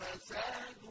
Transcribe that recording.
وفساد